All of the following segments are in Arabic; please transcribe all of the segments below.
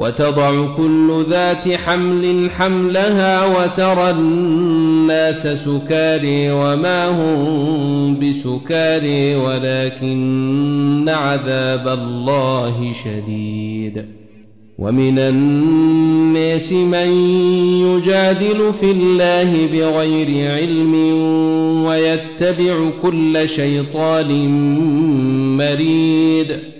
وتضع كل ذات حمل حملها وترى الناس سكاري وما هم بسكاري ولكن عذاب الله شديد. ومن الناس من يجادل في الله بغير علم ويتبع كل شيطان مريد.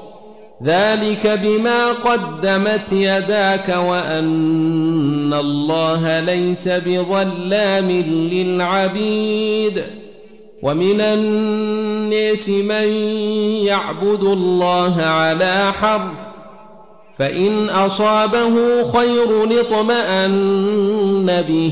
ذلك بما قدمت يداك وأن الله ليس بظلام للعبيد ومن الناس من يعبد الله على حرف فإن أصابه خير اطمان به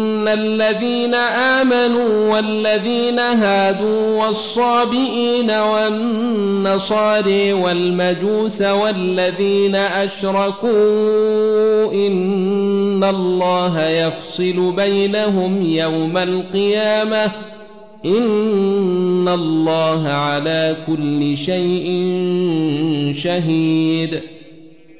الذين آمنوا والذين هادوا والصابئين والنصاري والمجوس والذين أشركوا إن الله يفصل بينهم يوم القيامة إن الله على كل شيء شهيد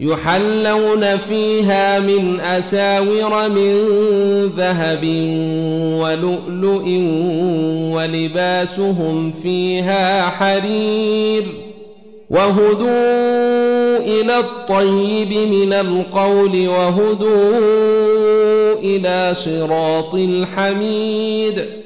يحلون فيها من أساور من ذهب ولؤلؤ ولباسهم فيها حرير وهدوا إلى الطيب من القول وهدوا إلى صراط الحميد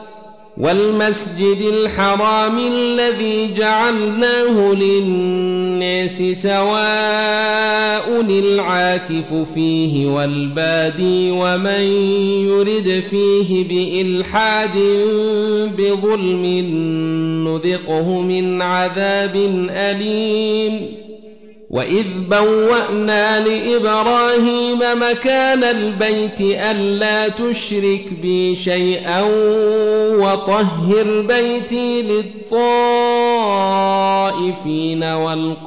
والمسجد الحرام الذي جعلناه للناس سواء العاكف فيه والبادي ومن يرد فيه بإلحاد بظلم نذقه من عذاب أليم وإذ بوانا لإبراهيم مكان البيت ألا تشرك بي شيئا وطهر بيتي للطائفين والقائمين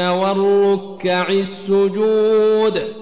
والركع السجود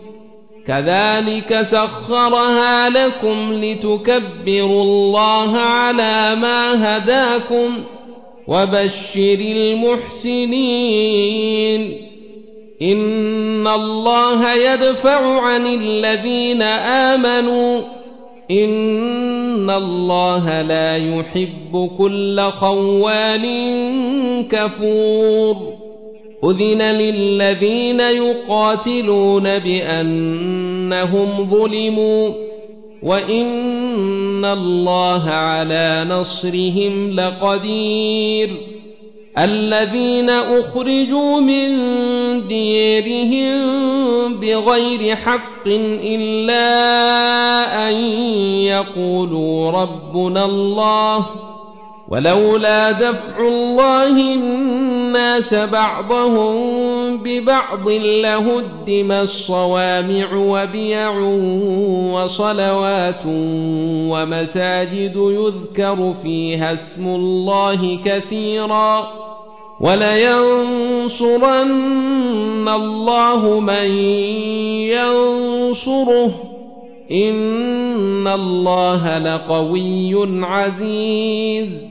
كذلك سخرها لكم لتكبروا الله على ما هداكم وبشر المحسنين. إن الله يدفع عن الذين آمنوا. إن الله لا يحب كل خوان كفور. أذن للذين يقاتلون بأنهم ظلموا وإن الله على نصرهم لقدير الذين أخرجوا من ديرهم بغير حق إلا أن يقولوا ربنا الله ولولا دفع الله الناس بعضهم ببعض لهدم الصوامع وبيع وصلوات ومساجد يذكر فيها اسم الله كثيرا ولينصرن الله من ينصره إن الله لقوي عزيز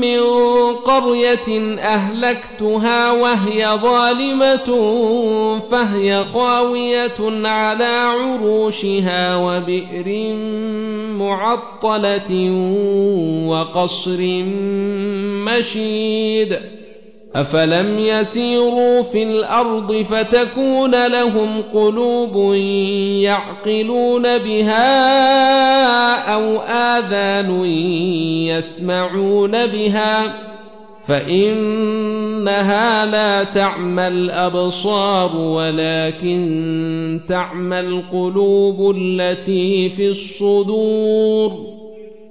من قرية أهلكتها وهي ظالمة فهي خاوية على عروشها وبئر معطلة وقصر مشيد. أفلم يسيروا في الأرض فتكون لهم قلوب يعقلون بها أو آذان يسمعون بها فإنها لا تعمى الأبصار ولكن تعمى القلوب التي في الصدور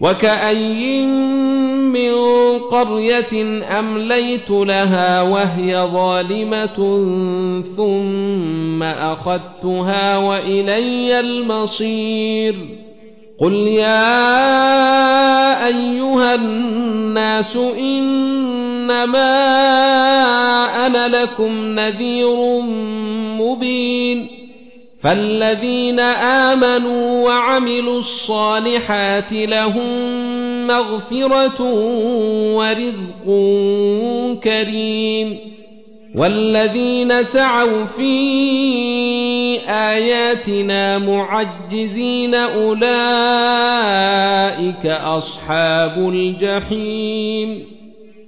وكأي من قرية أمليت لها وهي ظالمة ثم أخذتها وإلي المصير قل يا أيها الناس إنما أنا لكم نذير مبين فالذين آمنوا وعملوا الصالحات لهم مغفرة ورزق كريم والذين سعوا في آياتنا معجزين أولئك أصحاب الجحيم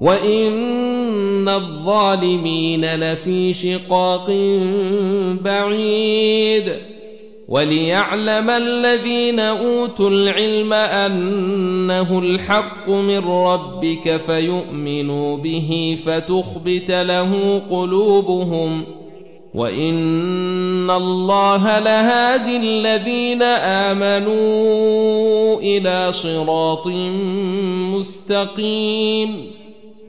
وان الظالمين لفي شقاق بعيد وليعلم الذين اوتوا العلم انه الحق من ربك فيؤمنوا به فتخبت له قلوبهم وان الله لهادي الذين امنوا إلى صراط مستقيم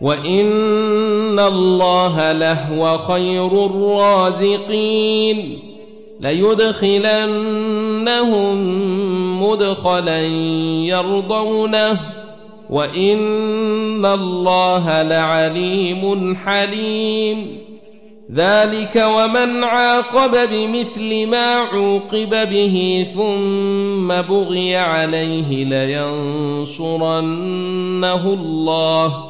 وان الله لهو خير الرازقين ليدخلنهم مدخلا يرضونه وان الله لعليم حليم ذلك ومن عاقب بمثل ما عوقب به ثم بغي عليه لينصرنه الله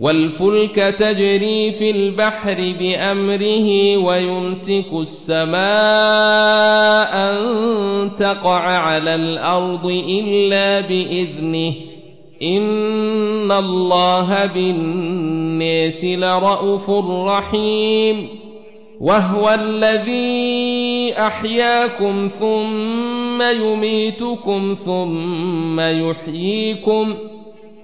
والفلك تجري في البحر بأمره ويمسك السماء أن تقع على الأرض إلا بإذنه. إن الله بالناس لرءوف رحيم. وهو الذي أحياكم ثم يميتكم ثم يحييكم.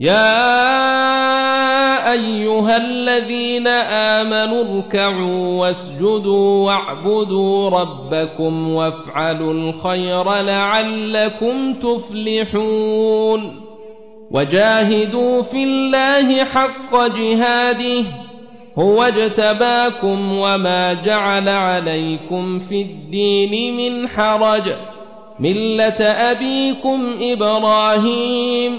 يا أيها الذين آمنوا اركعوا واسجدوا واعبدوا ربكم وافعلوا الخير لعلكم تفلحون وجاهدوا في الله حق جهاده هو اجتباكم وما جعل عليكم في الدين من حرج ملة أبيكم إبراهيم